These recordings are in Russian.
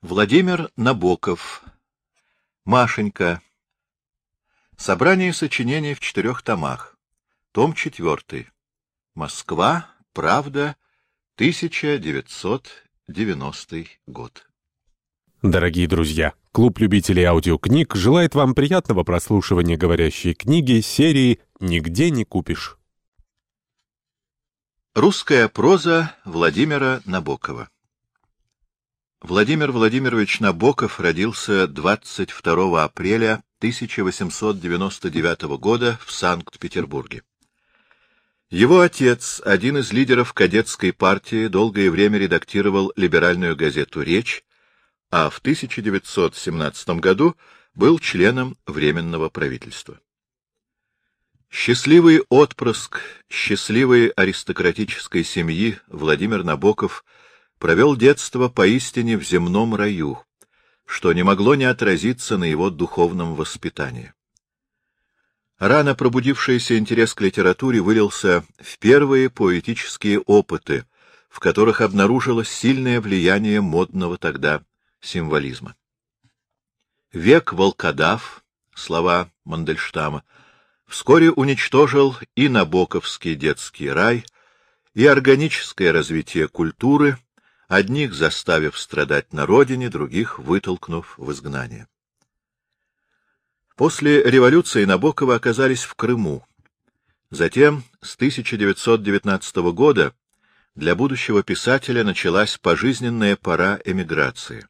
Владимир Набоков. Машенька. Собрание сочинений в четырех томах. Том четвертый. Москва. Правда. 1990 год. Дорогие друзья, клуб любителей аудиокниг желает вам приятного прослушивания говорящей книги серии «Нигде не купишь». Русская проза Владимира Набокова. Владимир Владимирович Набоков родился 22 апреля 1899 года в Санкт-Петербурге. Его отец, один из лидеров кадетской партии, долгое время редактировал либеральную газету «Речь», а в 1917 году был членом Временного правительства. Счастливый отпрыск счастливой аристократической семьи Владимир Набоков – провел детство поистине в земном раю, что не могло не отразиться на его духовном воспитании. Рано пробудившийся интерес к литературе вылился в первые поэтические опыты, в которых обнаружилось сильное влияние модного тогда символизма. Век волкодав, слова Мандельштама, вскоре уничтожил и Набоковский детский рай, и органическое развитие культуры, одних заставив страдать на родине, других вытолкнув в изгнание. После революции Набокова оказались в Крыму. Затем, с 1919 года, для будущего писателя началась пожизненная пора эмиграции.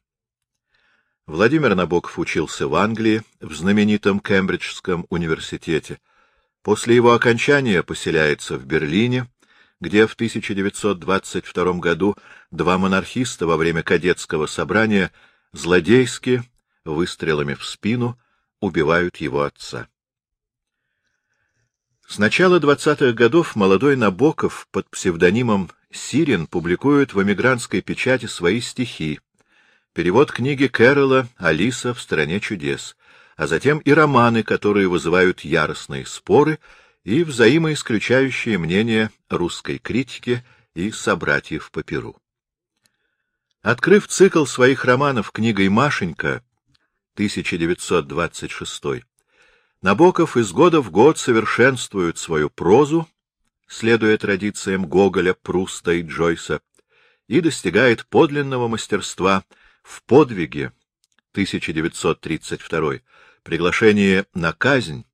Владимир Набоков учился в Англии, в знаменитом Кембриджском университете. После его окончания поселяется в Берлине, где в 1922 году два монархиста во время кадетского собрания злодейски, выстрелами в спину, убивают его отца. С начала 20-х годов молодой Набоков под псевдонимом Сирин публикует в эмигрантской печати свои стихи, перевод книги Кэрролла «Алиса в стране чудес», а затем и романы, которые вызывают яростные споры и взаимоисключающие мнения русской критики и собратьев по Перу. Открыв цикл своих романов книгой «Машенька» 1926, Набоков из года в год совершенствует свою прозу, следуя традициям Гоголя, Пруста и Джойса, и достигает подлинного мастерства в подвиге 1932, приглашение на казнь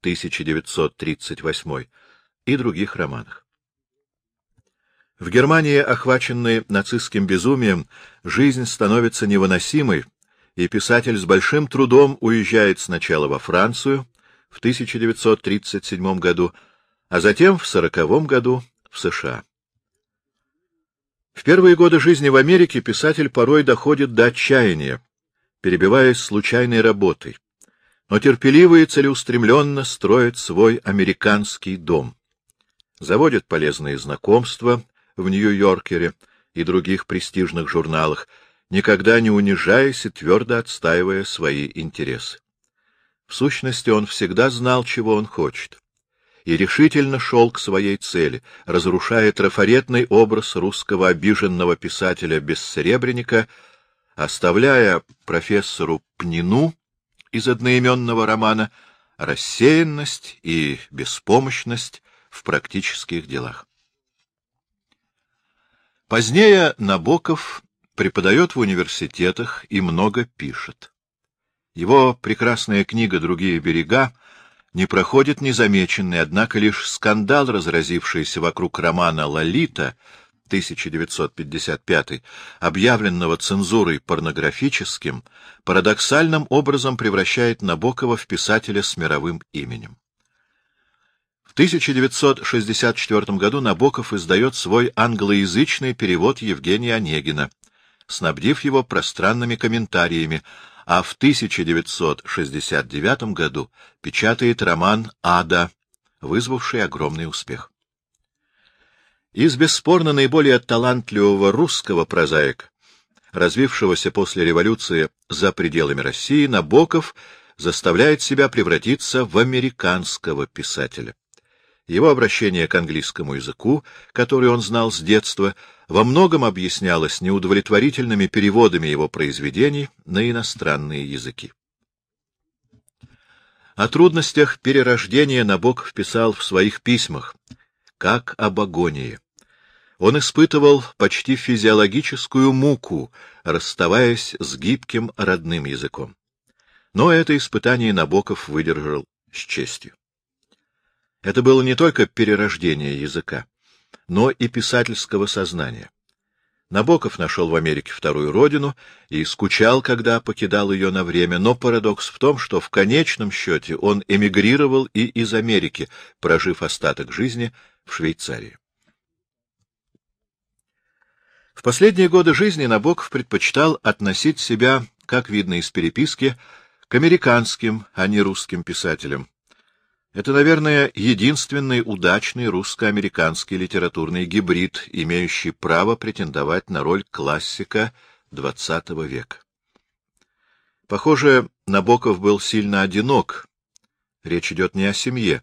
1938 и других романах. В Германии, охваченной нацистским безумием, жизнь становится невыносимой, и писатель с большим трудом уезжает сначала во Францию в 1937 году, а затем в 1940 году в США. В первые годы жизни в Америке писатель порой доходит до отчаяния, перебиваясь случайной работой но терпеливо и целеустремленно строит свой американский дом. Заводит полезные знакомства в Нью-Йоркере и других престижных журналах, никогда не унижаясь и твердо отстаивая свои интересы. В сущности, он всегда знал, чего он хочет, и решительно шел к своей цели, разрушая трафаретный образ русского обиженного писателя-бессеребренника, оставляя профессору Пнину из одноименного романа «Рассеянность и беспомощность в практических делах». Позднее Набоков преподает в университетах и много пишет. Его прекрасная книга «Другие берега» не проходит незамеченной, однако лишь скандал, разразившийся вокруг романа «Лолита», 1955, объявленного цензурой порнографическим, парадоксальным образом превращает Набокова в писателя с мировым именем. В 1964 году Набоков издает свой англоязычный перевод Евгения Онегина, снабдив его пространными комментариями, а в 1969 году печатает роман «Ада», вызвавший огромный успех. Из бесспорно наиболее талантливого русского прозаика, развившегося после революции за пределами России, Набоков заставляет себя превратиться в американского писателя. Его обращение к английскому языку, который он знал с детства, во многом объяснялось неудовлетворительными переводами его произведений на иностранные языки. О трудностях перерождения Набоков писал в своих письмах, как об агонии. Он испытывал почти физиологическую муку, расставаясь с гибким родным языком. Но это испытание Набоков выдержал с честью. Это было не только перерождение языка, но и писательского сознания. Набоков нашел в Америке вторую родину и скучал, когда покидал ее на время, но парадокс в том, что в конечном счете он эмигрировал и из Америки, прожив остаток жизни в Швейцарии. В последние годы жизни Набоков предпочитал относить себя, как видно из переписки, к американским, а не русским писателям. Это, наверное, единственный удачный русско-американский литературный гибрид, имеющий право претендовать на роль классика XX века. Похоже, Набоков был сильно одинок. Речь идет не о семье.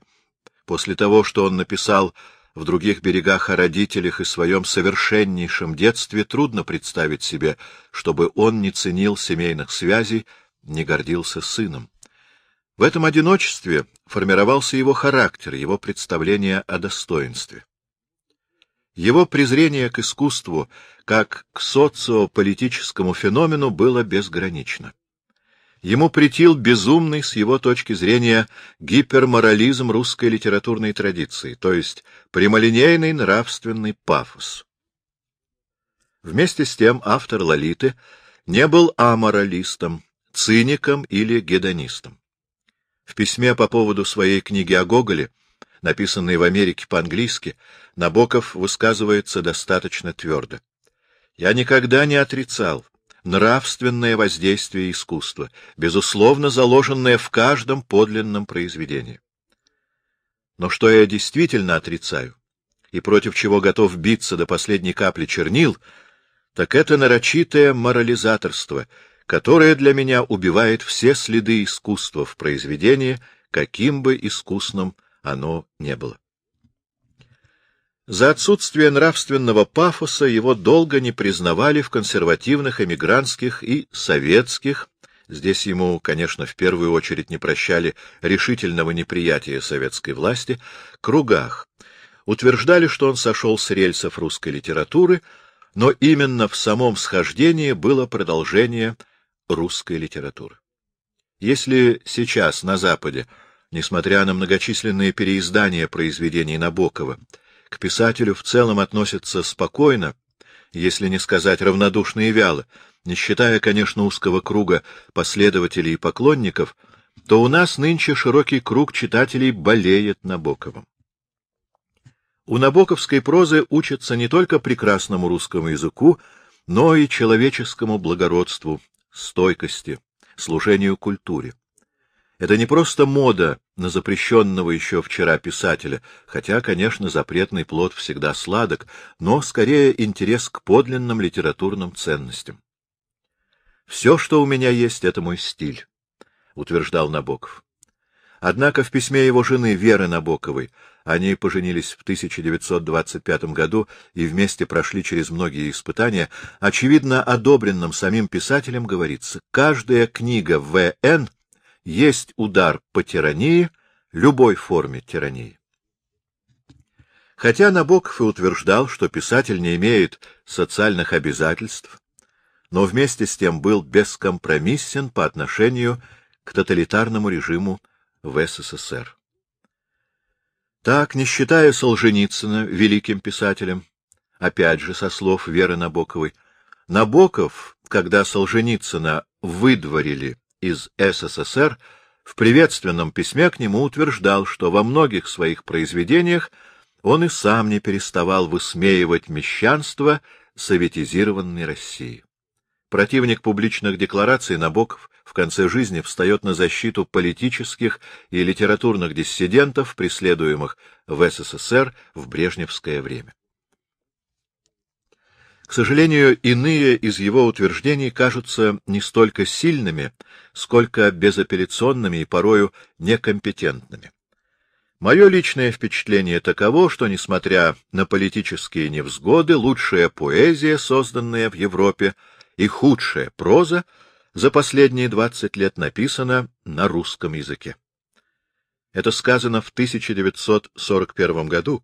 После того, что он написал в других берегах о родителях и своем совершеннейшем детстве, трудно представить себе, чтобы он не ценил семейных связей, не гордился сыном. В этом одиночестве формировался его характер, его представление о достоинстве. Его презрение к искусству, как к социополитическому феномену, было безгранично. Ему претил безумный, с его точки зрения, гиперморализм русской литературной традиции, то есть прямолинейный нравственный пафос. Вместе с тем автор «Лолиты» не был аморалистом, циником или гедонистом. В письме по поводу своей книги о Гоголе, написанной в Америке по-английски, Набоков высказывается достаточно твердо. «Я никогда не отрицал нравственное воздействие искусства, безусловно заложенное в каждом подлинном произведении. Но что я действительно отрицаю, и против чего готов биться до последней капли чернил, так это нарочитое морализаторство — которое для меня убивает все следы искусства в произведении, каким бы искусным оно не было. За отсутствие нравственного пафоса его долго не признавали в консервативных эмигрантских и советских, здесь ему, конечно, в первую очередь не прощали решительного неприятия советской власти, кругах, утверждали, что он сошел с рельсов русской литературы, но именно в самом схождении было продолжение русской литературы. Если сейчас на Западе, несмотря на многочисленные переиздания произведений Набокова, к писателю в целом относятся спокойно, если не сказать равнодушно и вяло, не считая, конечно, узкого круга последователей и поклонников, то у нас нынче широкий круг читателей болеет Набоковым. У набоковской прозы учатся не только прекрасному русскому языку, но и человеческому благородству, стойкости, служению культуре. Это не просто мода на запрещенного еще вчера писателя, хотя, конечно, запретный плод всегда сладок, но скорее интерес к подлинным литературным ценностям. «Все, что у меня есть, — это мой стиль», — утверждал Набоков. Однако в письме его жены Веры Набоковой они поженились в 1925 году и вместе прошли через многие испытания, очевидно одобренным самим писателем говорится, каждая книга В.Н. есть удар по тирании, любой форме тирании. Хотя Набоков и утверждал, что писатель не имеет социальных обязательств, но вместе с тем был бескомпромиссен по отношению к тоталитарному режиму в СССР. Так, не считая Солженицына великим писателем, опять же со слов Веры Набоковой, Набоков, когда Солженицына выдворили из СССР, в приветственном письме к нему утверждал, что во многих своих произведениях он и сам не переставал высмеивать мещанство советизированной России. Противник публичных деклараций Набоков в конце жизни встает на защиту политических и литературных диссидентов, преследуемых в СССР в брежневское время. К сожалению, иные из его утверждений кажутся не столько сильными, сколько безапелляционными и порою некомпетентными. Мое личное впечатление таково, что, несмотря на политические невзгоды, лучшая поэзия, созданная в Европе, и худшая проза за последние двадцать лет написана на русском языке. Это сказано в 1941 году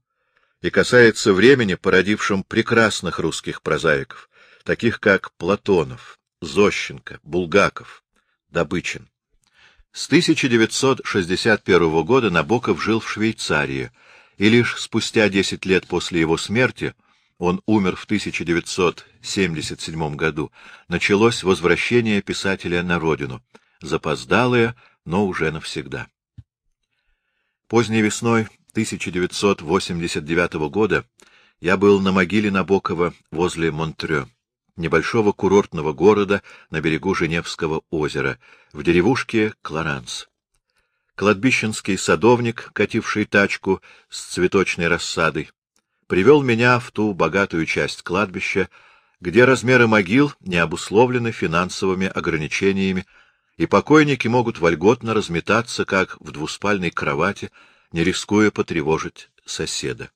и касается времени, породившим прекрасных русских прозаиков, таких как Платонов, Зощенко, Булгаков, Добычин. С 1961 года Набоков жил в Швейцарии, и лишь спустя 10 лет после его смерти, он умер в 1977 году, началось возвращение писателя на родину, запоздалое, но уже навсегда. Поздней весной 1989 года я был на могиле Набокова возле Монтрё небольшого курортного города на берегу Женевского озера, в деревушке Кларанс. Кладбищенский садовник, кативший тачку с цветочной рассадой, привел меня в ту богатую часть кладбища, где размеры могил не обусловлены финансовыми ограничениями, и покойники могут вольготно разметаться, как в двуспальной кровати, не рискуя потревожить соседа.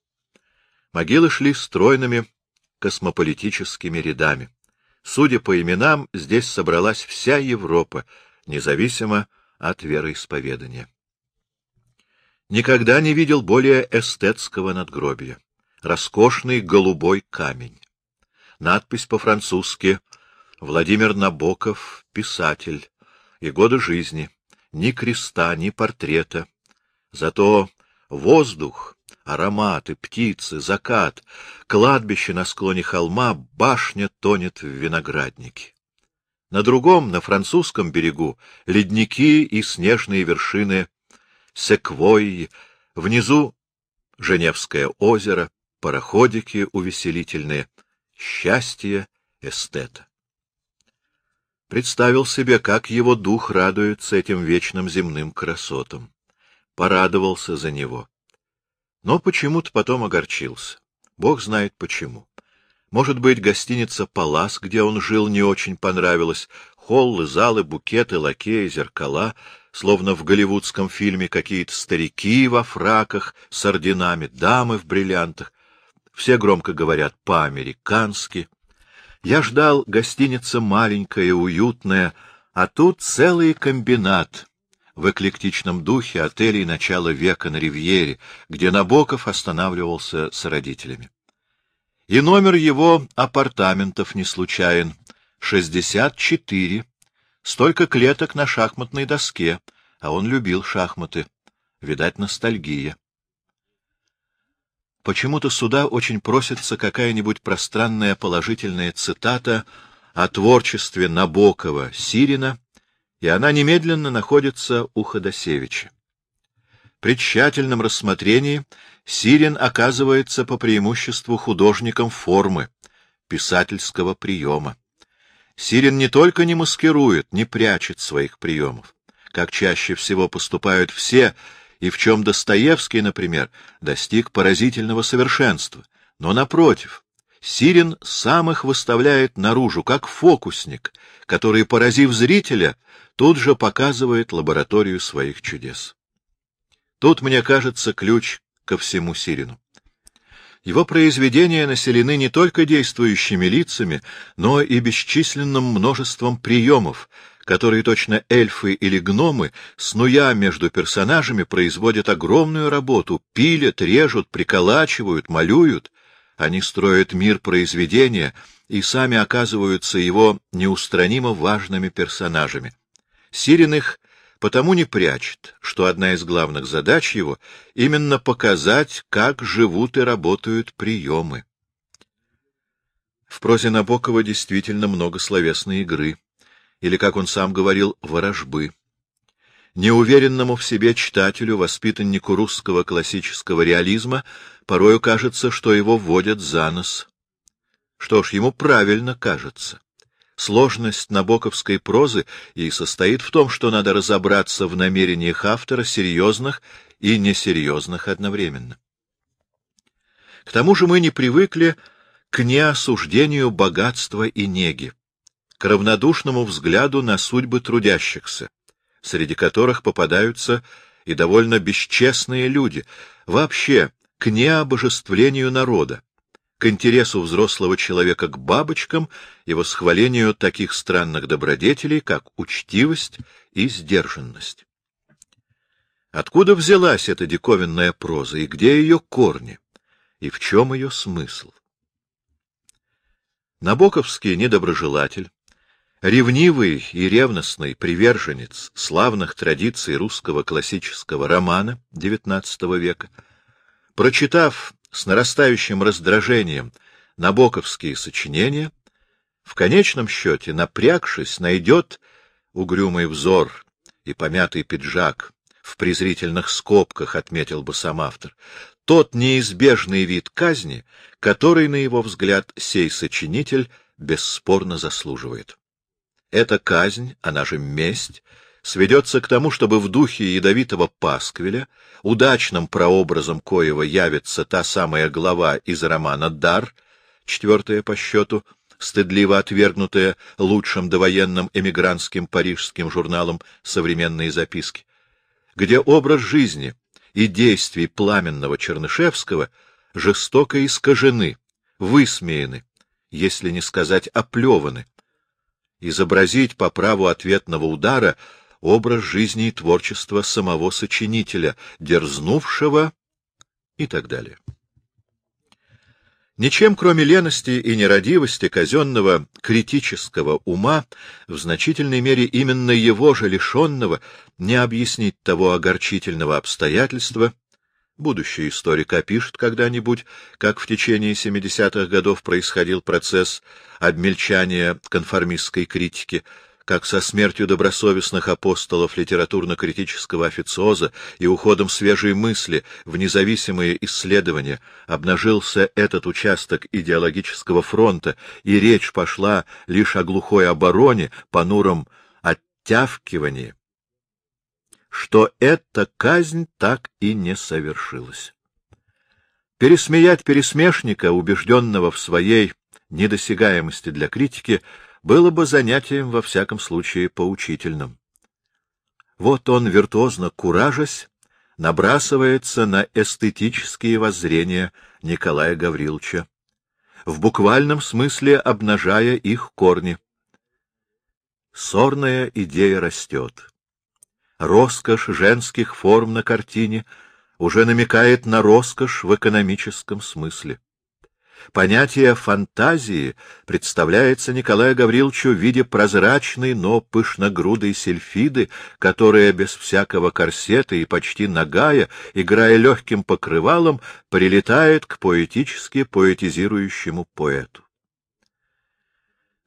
Могилы шли стройными космополитическими рядами. Судя по именам, здесь собралась вся Европа, независимо от вероисповедания. Никогда не видел более эстетского надгробия. Роскошный голубой камень. Надпись по-французски «Владимир Набоков, писатель, и годы жизни. Ни креста, ни портрета. Зато воздух ароматы, птицы, закат, кладбище на склоне холма, башня тонет в винограднике. На другом, на французском берегу, ледники и снежные вершины секвойи, внизу Женевское озеро, пароходики увеселительные, счастье эстета. Представил себе, как его дух радуется этим вечным земным красотам. Порадовался за него но почему-то потом огорчился. Бог знает почему. Может быть, гостиница «Палас», где он жил, не очень понравилась. Холлы, залы, букеты, лакеи, зеркала, словно в голливудском фильме какие-то старики во фраках с орденами, дамы в бриллиантах. Все громко говорят по-американски. Я ждал гостиница маленькая, уютная, а тут целый комбинат — в эклектичном духе отелей начала века на Ривьере, где Набоков останавливался с родителями. И номер его апартаментов не случайен — шестьдесят четыре. Столько клеток на шахматной доске, а он любил шахматы. Видать, ностальгия. Почему-то сюда очень просится какая-нибудь пространная положительная цитата о творчестве Набокова, Сирина и она немедленно находится у Ходосевича. При тщательном рассмотрении Сирин оказывается по преимуществу художником формы, писательского приема. Сирин не только не маскирует, не прячет своих приемов, как чаще всего поступают все, и в чем Достоевский, например, достиг поразительного совершенства, но, напротив, Сирин сам их выставляет наружу, как фокусник, который, поразив зрителя, тут же показывает лабораторию своих чудес. Тут, мне кажется, ключ ко всему Сирину. Его произведения населены не только действующими лицами, но и бесчисленным множеством приемов, которые точно эльфы или гномы, снуя между персонажами, производят огромную работу, пилят, режут, приколачивают, малюют. Они строят мир произведения и сами оказываются его неустранимо важными персонажами. Сирин их потому не прячет, что одна из главных задач его — именно показать, как живут и работают приемы. В прозе Набокова действительно много словесной игры, или, как он сам говорил, ворожбы. Неуверенному в себе читателю, воспитаннику русского классического реализма, порою кажется, что его вводят за нос. Что ж, ему правильно кажется. Сложность набоковской прозы и состоит в том, что надо разобраться в намерениях автора серьезных и несерьезных одновременно. К тому же мы не привыкли к неосуждению богатства и неги, к равнодушному взгляду на судьбы трудящихся, среди которых попадаются и довольно бесчестные люди, вообще к необожествлению народа, интересу взрослого человека к бабочкам и восхвалению таких странных добродетелей, как учтивость и сдержанность. Откуда взялась эта диковинная проза, и где ее корни, и в чем ее смысл? Набоковский недоброжелатель, ревнивый и ревностный приверженец славных традиций русского классического романа XIX века, прочитав с нарастающим раздражением набоковские сочинения, в конечном счете, напрягшись, найдет угрюмый взор и помятый пиджак, в презрительных скобках отметил бы сам автор, тот неизбежный вид казни, который, на его взгляд, сей сочинитель бесспорно заслуживает. Эта казнь, она же месть, сведется к тому, чтобы в духе ядовитого пасквиля, удачным прообразом коего явится та самая глава из романа «Дар», четвертая по счету, стыдливо отвергнутая лучшим довоенным эмигрантским парижским журналом «Современные записки», где образ жизни и действий пламенного Чернышевского жестоко искажены, высмеяны, если не сказать оплеваны. Изобразить по праву ответного удара образ жизни и творчества самого сочинителя, дерзнувшего и так далее. Ничем, кроме лености и нерадивости казенного критического ума, в значительной мере именно его же лишенного, не объяснить того огорчительного обстоятельства, будущий историк опишет когда-нибудь, как в течение 70-х годов происходил процесс обмельчания конформистской критики, как со смертью добросовестных апостолов литературно-критического официоза и уходом свежей мысли в независимые исследования обнажился этот участок идеологического фронта, и речь пошла лишь о глухой обороне, понуром оттявкивании, что эта казнь так и не совершилась. Пересмеять пересмешника, убежденного в своей недосягаемости для критики, было бы занятием, во всяком случае, поучительным. Вот он, виртуозно куражась, набрасывается на эстетические воззрения Николая Гавриловича, в буквальном смысле обнажая их корни. Сорная идея растет. Роскошь женских форм на картине уже намекает на роскошь в экономическом смысле. Понятие фантазии представляется Николаю Гавриловичу в виде прозрачной, но пышногрудой сельфиды, которая без всякого корсета и почти нагая, играя легким покрывалом, прилетает к поэтически поэтизирующему поэту.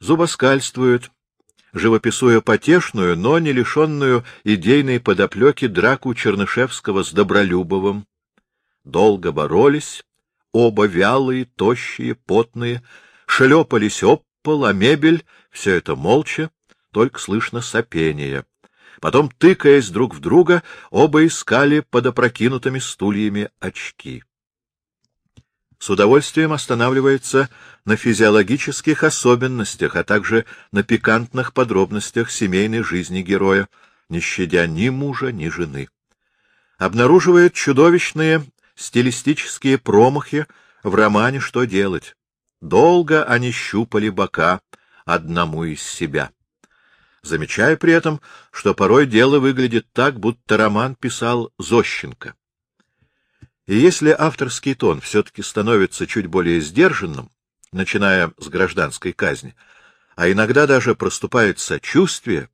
Зубоскальствует, живописуя потешную, но не лишенную идейной подоплеки драку Чернышевского с Добролюбовым. Долго боролись, оба вялые, тощие, потные, шлепались об пол, а мебель — все это молча, только слышно сопение. Потом, тыкаясь друг в друга, оба искали под опрокинутыми стульями очки. С удовольствием останавливается на физиологических особенностях, а также на пикантных подробностях семейной жизни героя, не щадя ни мужа, ни жены. Обнаруживает чудовищные стилистические промахи в романе «Что делать?». Долго они щупали бока одному из себя. Замечая при этом, что порой дело выглядит так, будто роман писал Зощенко. И если авторский тон все-таки становится чуть более сдержанным, начиная с гражданской казни, а иногда даже проступает сочувствие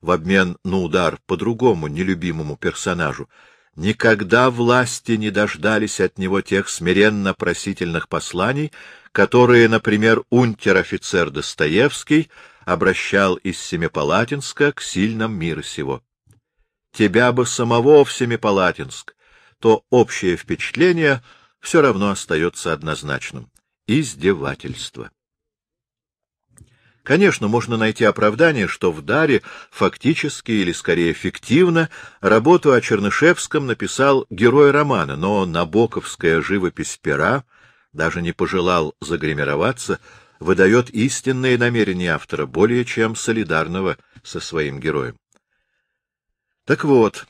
в обмен на удар по другому нелюбимому персонажу, Никогда власти не дождались от него тех смиренно-просительных посланий, которые, например, унтер-офицер Достоевский обращал из Семипалатинска к сильным мира сего. Тебя бы самого в Семипалатинск, то общее впечатление все равно остается однозначным — издевательство. Конечно, можно найти оправдание, что в Даре фактически или скорее фиктивно работу о Чернышевском написал герой романа, но набоковская живопись пера даже не пожелал загримироваться, выдает истинные намерения автора, более чем солидарного со своим героем. Так вот,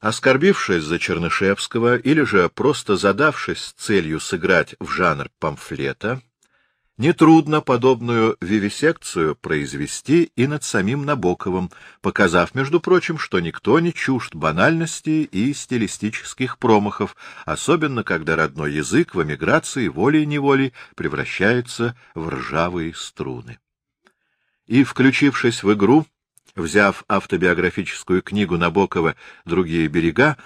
Оскорбившись за Чернышевского или же просто задавшись целью сыграть в жанр памфлета, нетрудно подобную вивисекцию произвести и над самим Набоковым, показав, между прочим, что никто не чужд банальности и стилистических промахов, особенно когда родной язык в эмиграции волей-неволей превращается в ржавые струны. И, включившись в игру, Взяв автобиографическую книгу Набокова «Другие берега»,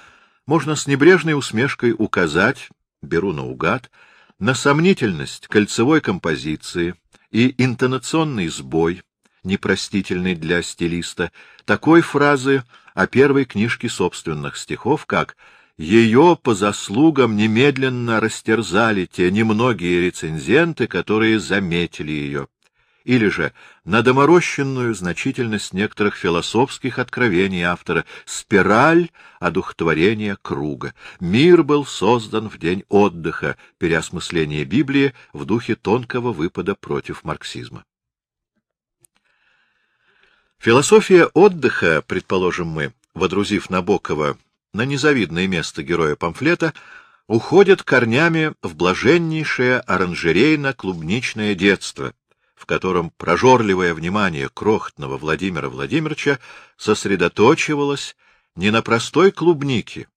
можно с небрежной усмешкой указать, беру наугад, на сомнительность кольцевой композиции и интонационный сбой, непростительный для стилиста, такой фразы о первой книжке собственных стихов, как «Ее по заслугам немедленно растерзали те немногие рецензенты, которые заметили ее» или же на доморощенную значительность некоторых философских откровений автора «Спираль одухотворения круга». Мир был создан в день отдыха, переосмысление Библии в духе тонкого выпада против марксизма. Философия отдыха, предположим мы, водрузив Набокова на незавидное место героя памфлета, уходит корнями в блаженнейшее оранжерейно-клубничное детство, в котором прожорливое внимание крохотного Владимира Владимировича сосредоточивалось не на простой клубнике,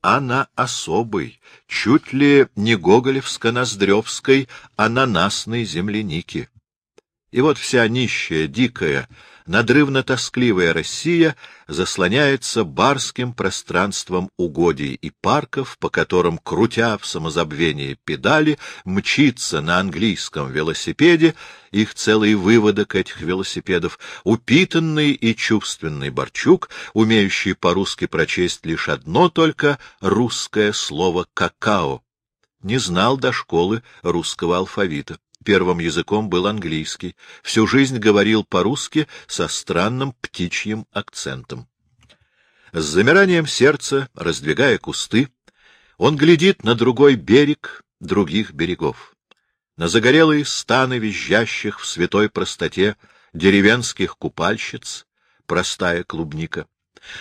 а на особой, чуть ли не гоголевско-ноздревской ананасной землянике. И вот вся нищая, дикая, надрывно-тоскливая Россия заслоняется барским пространством угодий и парков, по которым, крутя в самозабвении педали, мчится на английском велосипеде, их целый выводок этих велосипедов, упитанный и чувственный Борчук, умеющий по-русски прочесть лишь одно только русское слово «какао», не знал до школы русского алфавита первым языком был английский, всю жизнь говорил по-русски со странным птичьим акцентом. С замиранием сердца, раздвигая кусты, он глядит на другой берег других берегов, на загорелые станы визжащих в святой простоте деревенских купальщиц, простая клубника,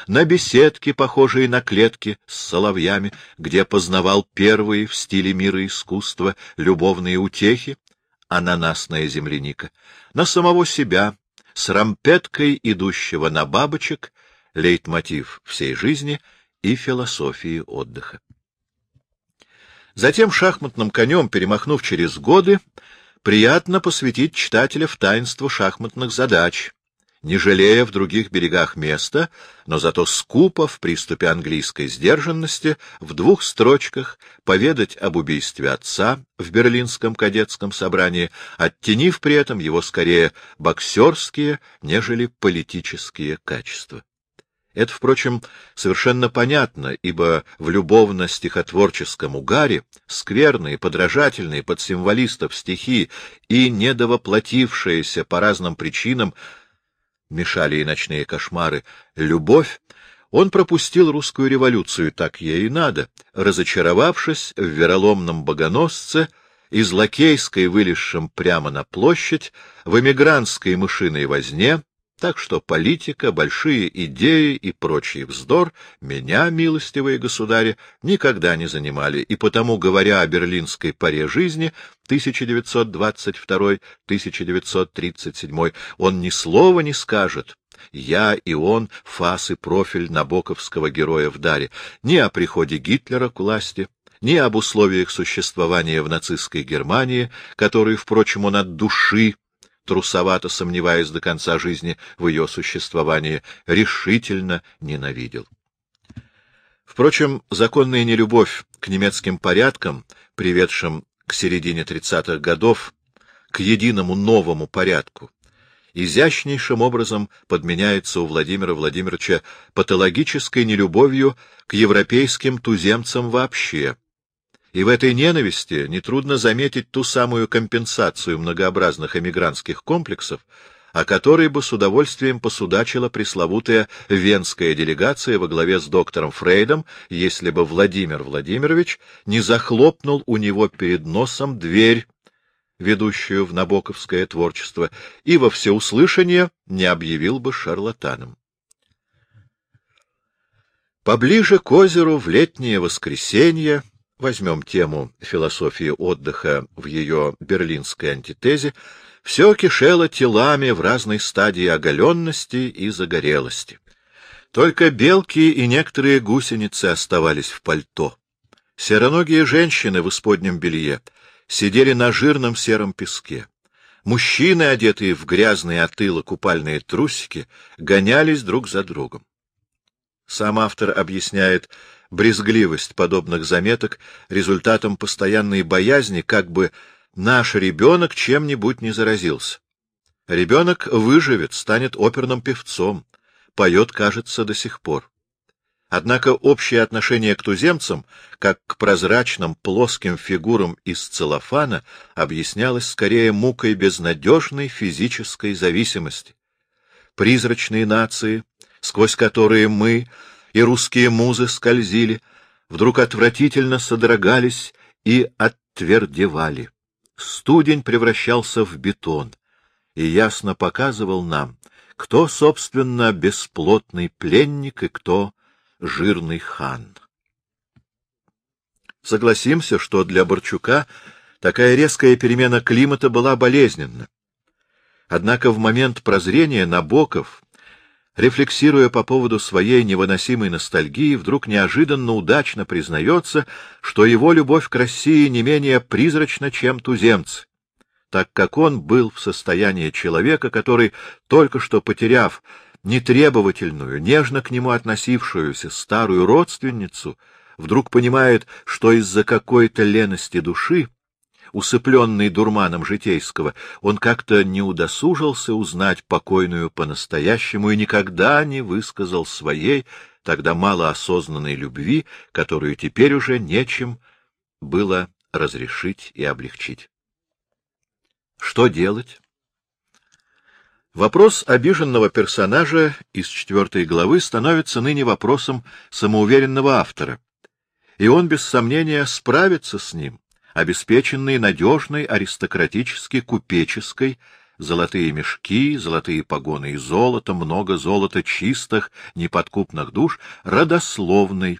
на беседки, похожие на клетки с соловьями, где познавал первые в стиле мира искусства любовные утехи, ананасная земляника, на самого себя, с рампеткой идущего на бабочек, лейтмотив всей жизни и философии отдыха. Затем шахматным конем, перемахнув через годы, приятно посвятить читателя в таинство шахматных задач, не жалея в других берегах места, но зато скупо в приступе английской сдержанности в двух строчках поведать об убийстве отца в Берлинском кадетском собрании, оттенив при этом его скорее боксерские, нежели политические качества. Это, впрочем, совершенно понятно, ибо в любовно-стихотворческом угаре скверные, подражательные под символистов стихи и недовоплотившиеся по разным причинам мешали и ночные кошмары, любовь, он пропустил русскую революцию, так ей и надо, разочаровавшись в вероломном богоносце, из лакейской вылезшем прямо на площадь, в эмигрантской мышиной возне, так что политика, большие идеи и прочий вздор меня, милостивые государи, никогда не занимали, и потому, говоря о берлинской паре жизни 1922-1937, он ни слова не скажет, я и он — фас и профиль набоковского героя в даре, ни о приходе Гитлера к власти, ни об условиях существования в нацистской Германии, которые, впрочем, он от души трусовато сомневаясь до конца жизни в ее существовании, решительно ненавидел. Впрочем, законная нелюбовь к немецким порядкам, приведшим к середине тридцатых годов к единому новому порядку, изящнейшим образом подменяется у Владимира Владимировича патологической нелюбовью к европейским туземцам вообще, и в этой ненависти нетрудно заметить ту самую компенсацию многообразных эмигрантских комплексов, о которой бы с удовольствием посудачила пресловутая венская делегация во главе с доктором Фрейдом, если бы Владимир Владимирович не захлопнул у него перед носом дверь, ведущую в набоковское творчество, и во всеуслышание не объявил бы шарлатаном. Поближе к озеру в летнее воскресенье, возьмем тему философии отдыха в ее берлинской антитезе, все кишело телами в разной стадии оголенности и загорелости. Только белки и некоторые гусеницы оставались в пальто. Сероногие женщины в исподнем белье сидели на жирном сером песке. Мужчины, одетые в грязные от купальные трусики, гонялись друг за другом. Сам автор объясняет брезгливость подобных заметок результатом постоянной боязни, как бы наш ребенок чем-нибудь не заразился. Ребенок выживет, станет оперным певцом, поет, кажется, до сих пор. Однако общее отношение к туземцам, как к прозрачным плоским фигурам из целлофана, объяснялось скорее мукой безнадежной физической зависимости. Призрачные нации, сквозь которые мы и русские музы скользили, вдруг отвратительно содрогались и оттвердевали. Студень превращался в бетон и ясно показывал нам, кто, собственно, бесплотный пленник и кто жирный хан. Согласимся, что для Борчука такая резкая перемена климата была болезненна. Однако в момент прозрения Набоков, рефлексируя по поводу своей невыносимой ностальгии, вдруг неожиданно удачно признается, что его любовь к России не менее призрачна, чем туземцы, так как он был в состоянии человека, который, только что потеряв нетребовательную, нежно к нему относившуюся старую родственницу, вдруг понимает, что из-за какой-то лености души, усыпленный дурманом житейского, он как-то не удосужился узнать покойную по-настоящему и никогда не высказал своей, тогда малоосознанной любви, которую теперь уже нечем было разрешить и облегчить. Что делать? Вопрос обиженного персонажа из четвертой главы становится ныне вопросом самоуверенного автора, и он, без сомнения, справится с ним, обеспеченный надежной аристократически-купеческой, золотые мешки, золотые погоны и золото, много золота чистых, неподкупных душ, родословной,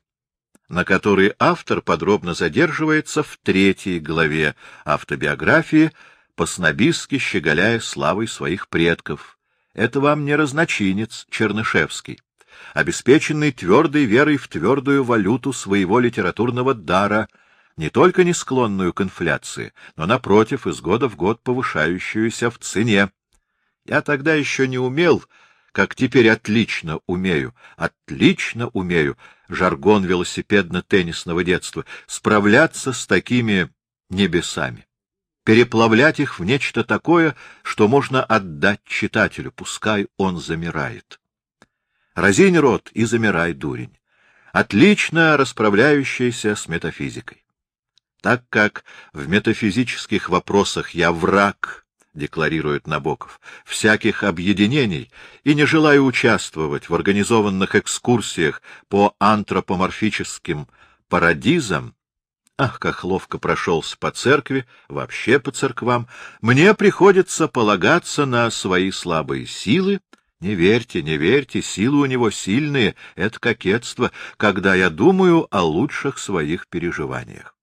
на которой автор подробно задерживается в третьей главе автобиографии по-снобистски щеголяя славой своих предков. Это вам не разночинец Чернышевский, обеспеченный твердой верой в твердую валюту своего литературного дара, не только не склонную к инфляции, но, напротив, из года в год повышающуюся в цене. Я тогда еще не умел, как теперь отлично умею, отлично умею, жаргон велосипедно-теннисного детства, справляться с такими небесами переплавлять их в нечто такое, что можно отдать читателю, пускай он замирает. Разинь рот и замирай, дурень, отлично расправляющийся с метафизикой. Так как в метафизических вопросах я враг, декларирует Набоков, всяких объединений и не желаю участвовать в организованных экскурсиях по антропоморфическим парадизам, Ах, как ловко прошелся по церкви, вообще по церквам. Мне приходится полагаться на свои слабые силы. Не верьте, не верьте, силы у него сильные, это кокетство, когда я думаю о лучших своих переживаниях.